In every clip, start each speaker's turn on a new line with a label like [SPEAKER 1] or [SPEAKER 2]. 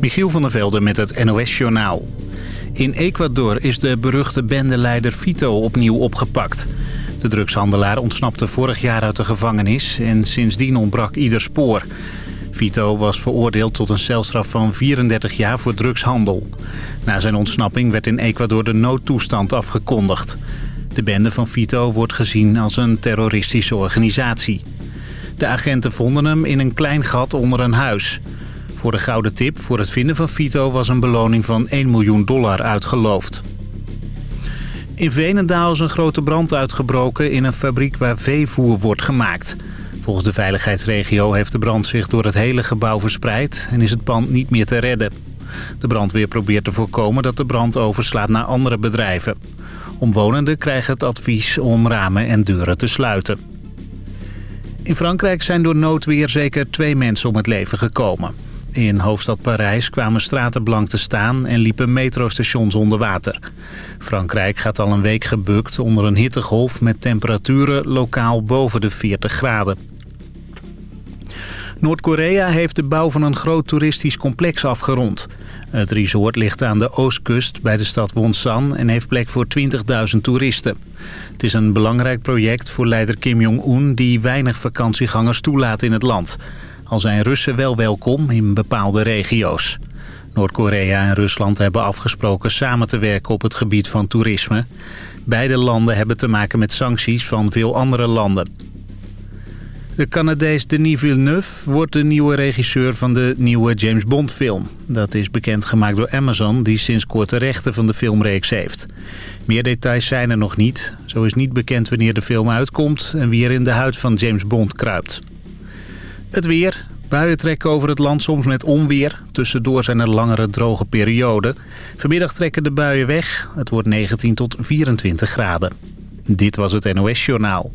[SPEAKER 1] Michiel van der Velde met het NOS-journaal. In Ecuador is de beruchte bendeleider Vito opnieuw opgepakt. De drugshandelaar ontsnapte vorig jaar uit de gevangenis en sindsdien ontbrak ieder spoor. Vito was veroordeeld tot een celstraf van 34 jaar voor drugshandel. Na zijn ontsnapping werd in Ecuador de noodtoestand afgekondigd. De bende van Vito wordt gezien als een terroristische organisatie. De agenten vonden hem in een klein gat onder een huis. Voor de gouden tip voor het vinden van Vito was een beloning van 1 miljoen dollar uitgeloofd. In Venendaal is een grote brand uitgebroken in een fabriek waar veevoer wordt gemaakt. Volgens de veiligheidsregio heeft de brand zich door het hele gebouw verspreid en is het pand niet meer te redden. De brandweer probeert te voorkomen dat de brand overslaat naar andere bedrijven. Omwonenden krijgen het advies om ramen en deuren te sluiten. In Frankrijk zijn door noodweer zeker twee mensen om het leven gekomen. In hoofdstad Parijs kwamen straten blank te staan en liepen metrostations onder water. Frankrijk gaat al een week gebukt onder een hittegolf met temperaturen lokaal boven de 40 graden. Noord-Korea heeft de bouw van een groot toeristisch complex afgerond. Het resort ligt aan de oostkust bij de stad Wonsan en heeft plek voor 20.000 toeristen. Het is een belangrijk project voor leider Kim Jong-un die weinig vakantiegangers toelaat in het land. Al zijn Russen wel welkom in bepaalde regio's. Noord-Korea en Rusland hebben afgesproken samen te werken op het gebied van toerisme. Beide landen hebben te maken met sancties van veel andere landen. De Canadees Denis Villeneuve wordt de nieuwe regisseur van de nieuwe James Bond film. Dat is bekendgemaakt door Amazon, die sinds kort de rechten van de filmreeks heeft. Meer details zijn er nog niet. Zo is niet bekend wanneer de film uitkomt en wie er in de huid van James Bond kruipt. Het weer. Buien trekken over het land soms met onweer. Tussendoor zijn er langere droge perioden. Vanmiddag trekken de buien weg. Het wordt 19 tot 24 graden. Dit was het NOS Journaal.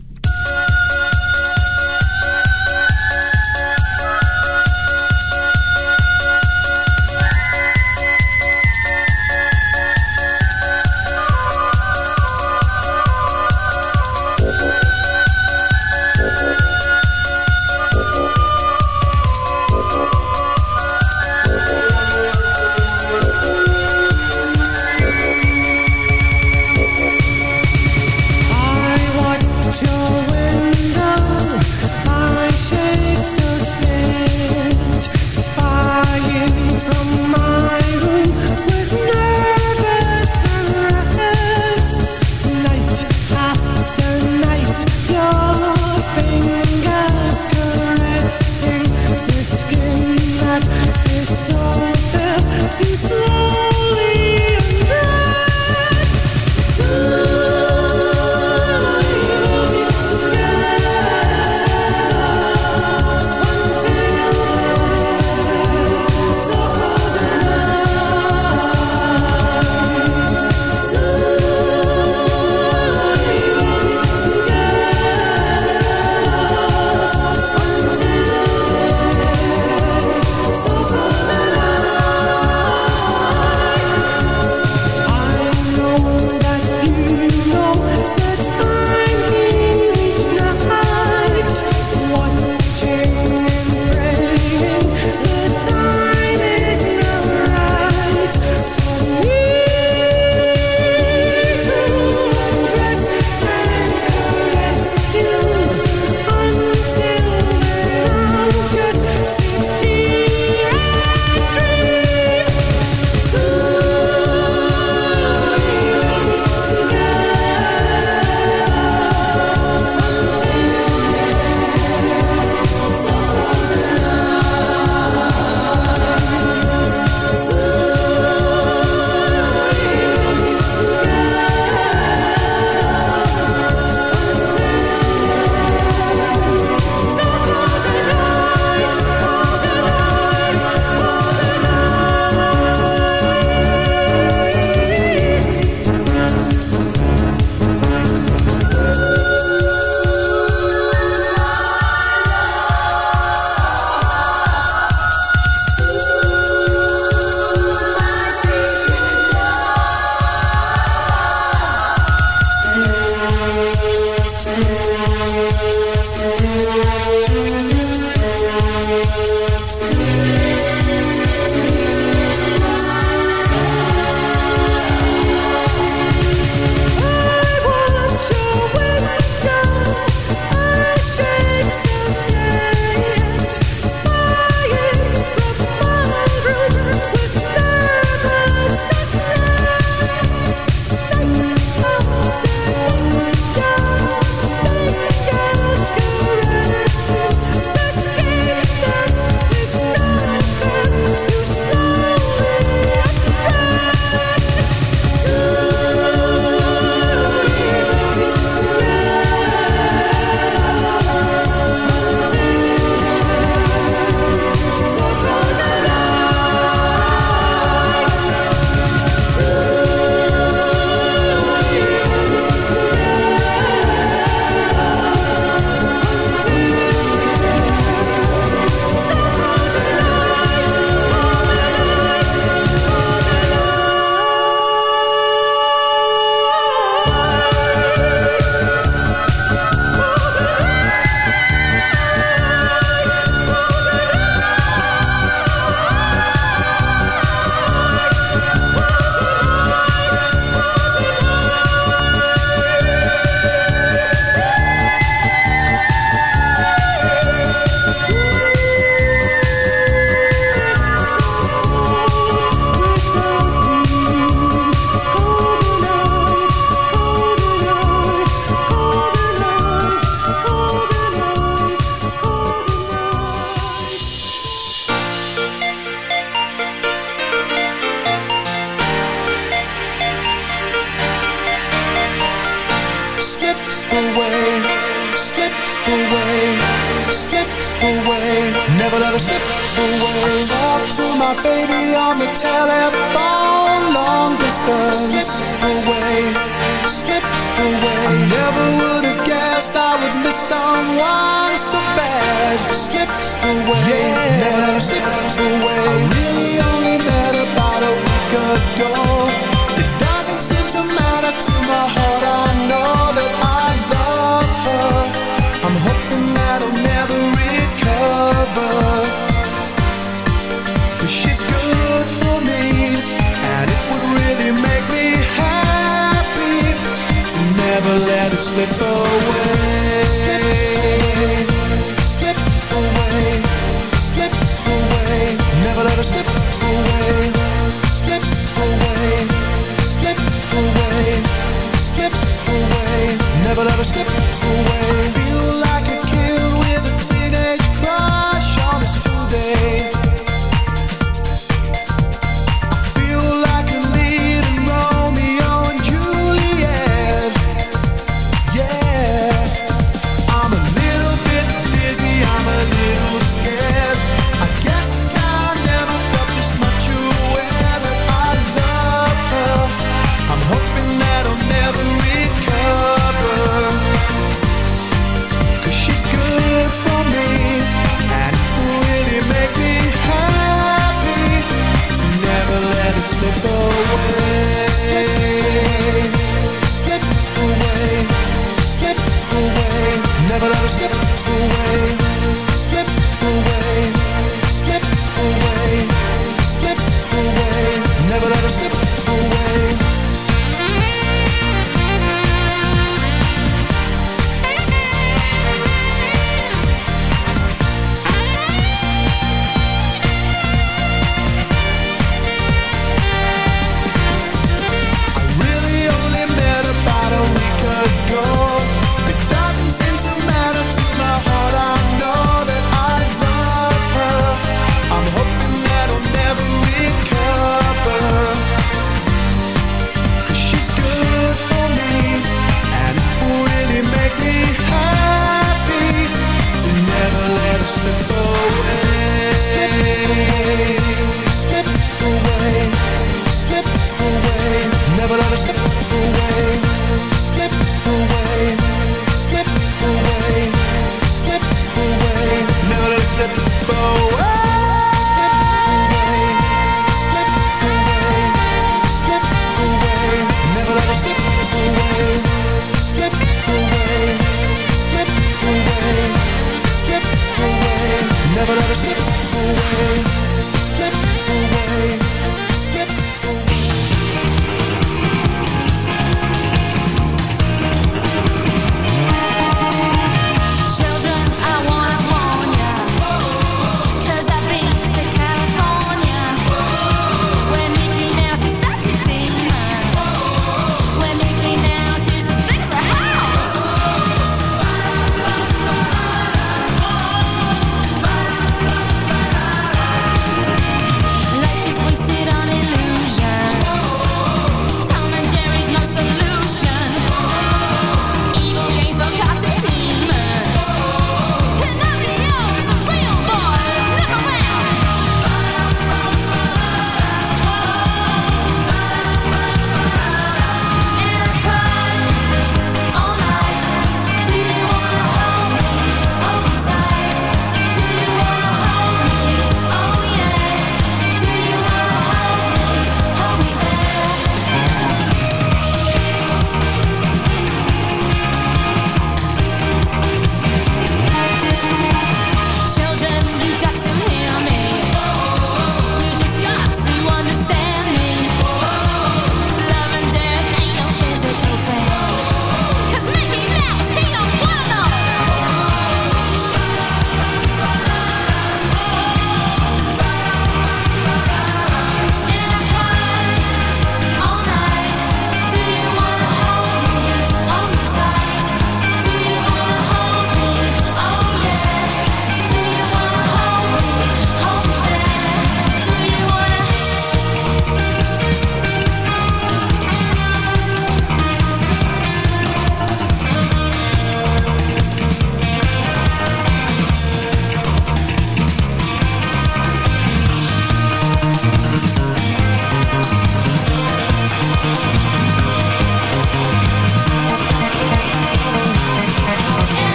[SPEAKER 2] me so.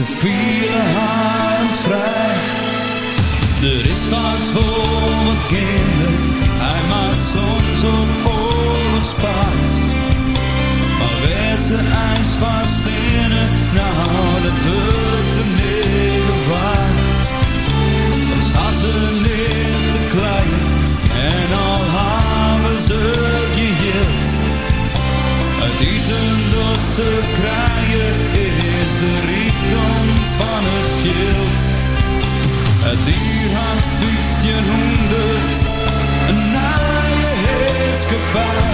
[SPEAKER 3] ze vielen haar vrij. Er is wat voor mijn kinderen, hij maakt soms op oorlogspaard. Maar werd ze ijs vast stenen nou dat wordt de middel waard. Dan staan ze niet te klein, en al hadden ze geheeld. uit eten dat ze krijgen geld. Het uur haast 1500, een naaie heerskepaar.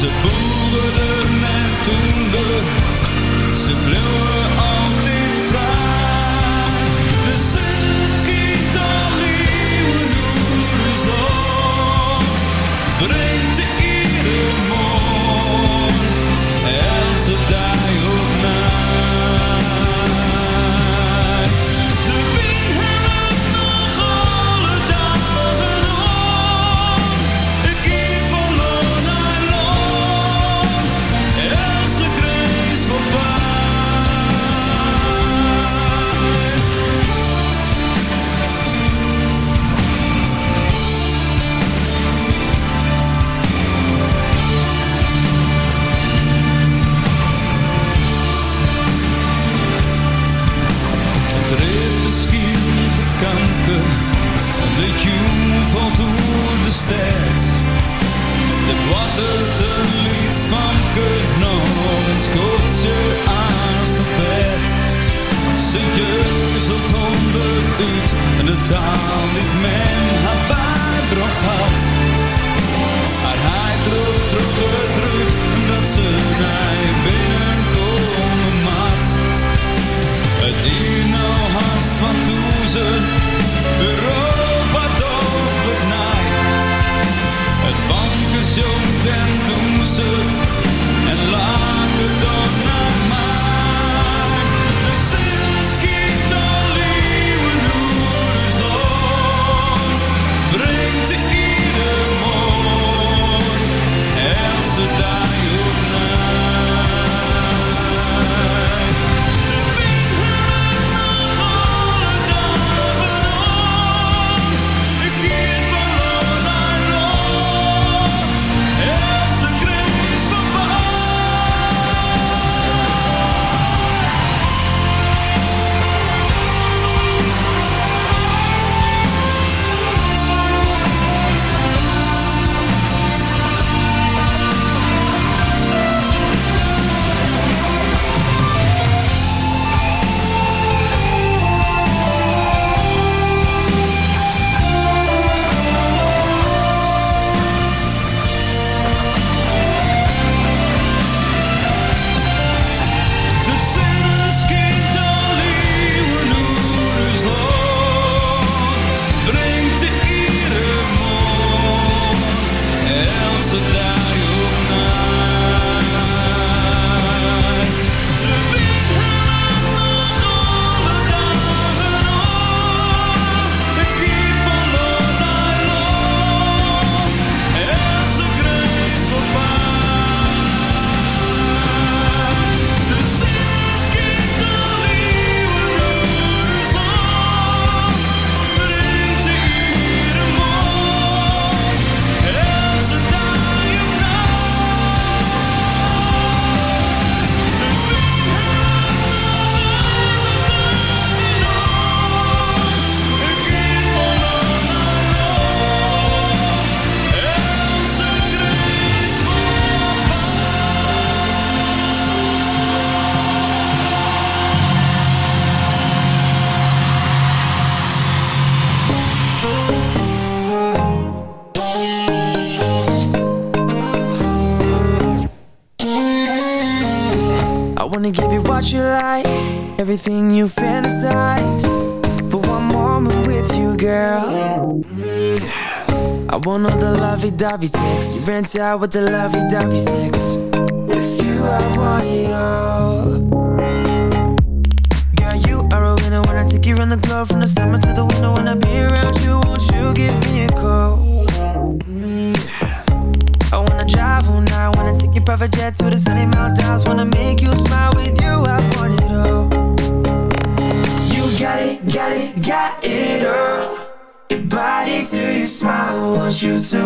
[SPEAKER 3] Ze boeren en toenden, ze bleven
[SPEAKER 4] want all the lovey-dovey sex You rent out with the lovey-dovey sex With you I want it all. Girl, you are a winner when I take you around the globe From the summer to the you to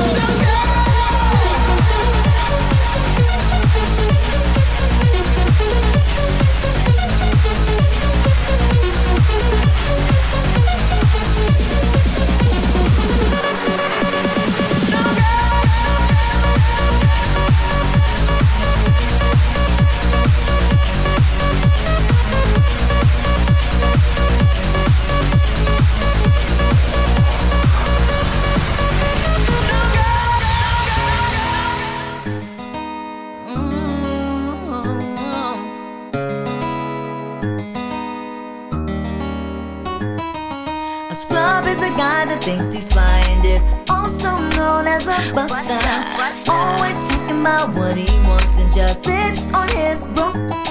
[SPEAKER 5] Buster. Always talking about what he wants and just sits on his broom.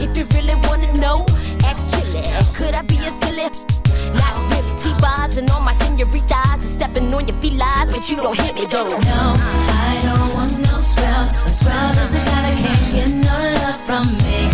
[SPEAKER 6] If you really wanna know, ask Chili. Could I be a silly? Not really. T-bars and all my senoritas are stepping on your felines, but you don't hit me though.
[SPEAKER 5] No, I don't want no scrub. A scrub is a guy that can't get no love from me.